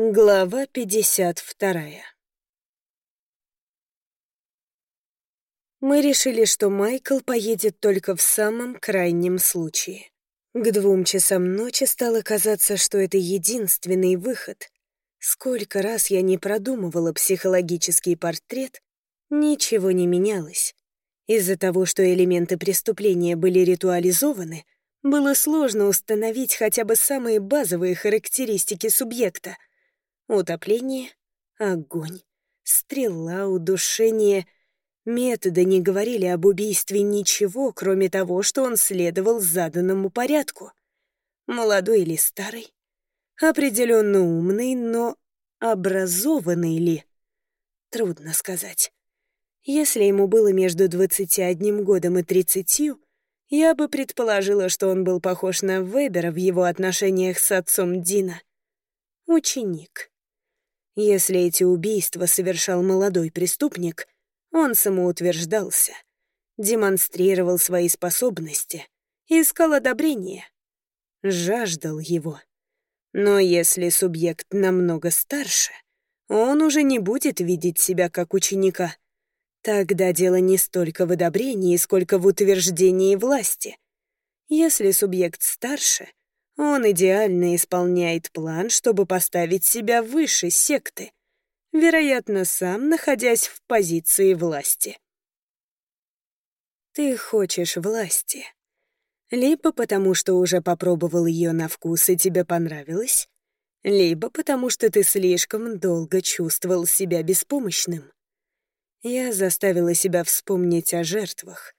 Глава 52 Мы решили, что Майкл поедет только в самом крайнем случае. К двум часам ночи стало казаться, что это единственный выход. Сколько раз я не продумывала психологический портрет, ничего не менялось. Из-за того, что элементы преступления были ритуализованы, было сложно установить хотя бы самые базовые характеристики субъекта — Утопление, огонь, стрела, удушение. Методы не говорили об убийстве ничего, кроме того, что он следовал заданному порядку. Молодой или старый? Определенно умный, но образованный ли? Трудно сказать. Если ему было между 21 годом и 30, я бы предположила, что он был похож на Вебера в его отношениях с отцом Дина. Ученик. Если эти убийства совершал молодой преступник, он самоутверждался, демонстрировал свои способности, искал одобрения, жаждал его. Но если субъект намного старше, он уже не будет видеть себя как ученика. Тогда дело не столько в одобрении, сколько в утверждении власти. Если субъект старше, он идеально исполняет план, чтобы поставить себя выше секты, вероятно, сам находясь в позиции власти. Ты хочешь власти. Либо потому, что уже попробовал ее на вкус и тебе понравилось, либо потому, что ты слишком долго чувствовал себя беспомощным. Я заставила себя вспомнить о жертвах.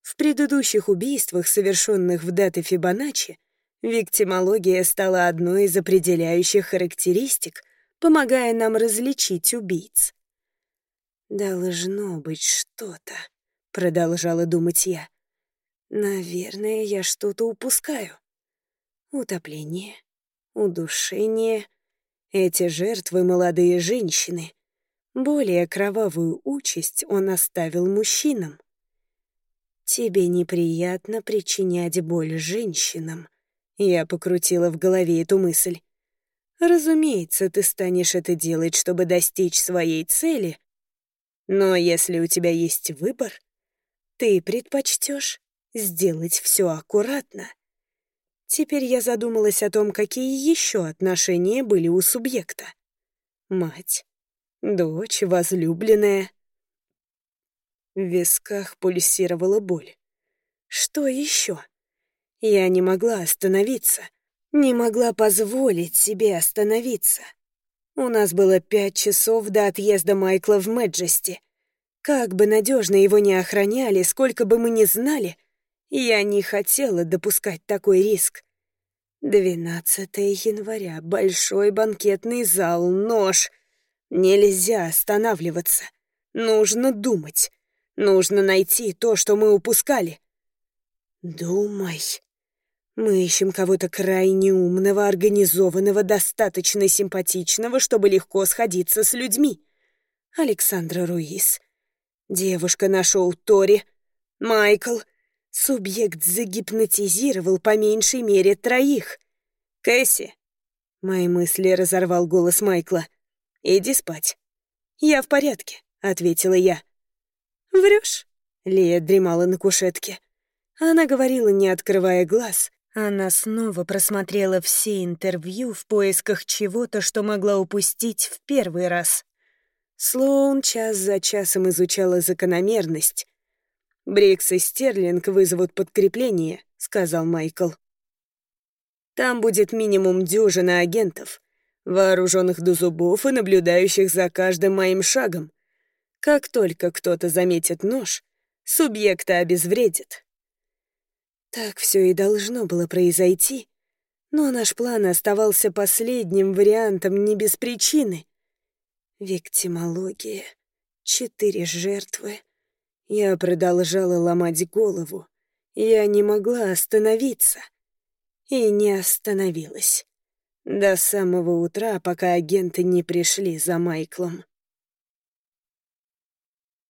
В предыдущих убийствах, совершенных в даты Фибоначчи, Виктимология стала одной из определяющих характеристик, помогая нам различить убийц. «Должно быть что-то», — продолжала думать я. «Наверное, я что-то упускаю. Утопление, удушение. Эти жертвы — молодые женщины. Более кровавую участь он оставил мужчинам. Тебе неприятно причинять боль женщинам, я покрутила в голове эту мысль. Разумеется, ты станешь это делать, чтобы достичь своей цели. Но если у тебя есть выбор, ты предпочтешь сделать все аккуратно. Теперь я задумалась о том, какие еще отношения были у субъекта. Мать, дочь, возлюбленная. В висках пульсировала боль. Что еще? Я не могла остановиться, не могла позволить себе остановиться. У нас было пять часов до отъезда Майкла в Мэджести. Как бы надежно его не охраняли, сколько бы мы ни знали, я не хотела допускать такой риск. 12 января, большой банкетный зал, нож. Нельзя останавливаться. Нужно думать. Нужно найти то, что мы упускали. Думай. Мы ищем кого-то крайне умного, организованного, достаточно симпатичного, чтобы легко сходиться с людьми. Александра Руис. Девушка нашел Тори. Майкл. Субъект загипнотизировал по меньшей мере троих. Кэсси. Мои мысли разорвал голос Майкла. «Иди спать». «Я в порядке», — ответила я. «Врешь?» — Лия дремала на кушетке. Она говорила, не открывая глаз, она снова просмотрела все интервью в поисках чего-то, что могла упустить в первый раз. Слоун час за часом изучала закономерность. «Брикс и Стерлинг вызовут подкрепление», — сказал Майкл. «Там будет минимум дюжина агентов, вооруженных до зубов и наблюдающих за каждым моим шагом. Как только кто-то заметит нож, субъекта обезвредит, так все и должно было произойти. Но наш план оставался последним вариантом не без причины. Виктимология. Четыре жертвы. Я продолжала ломать голову. Я не могла остановиться. И не остановилась. До самого утра, пока агенты не пришли за Майклом.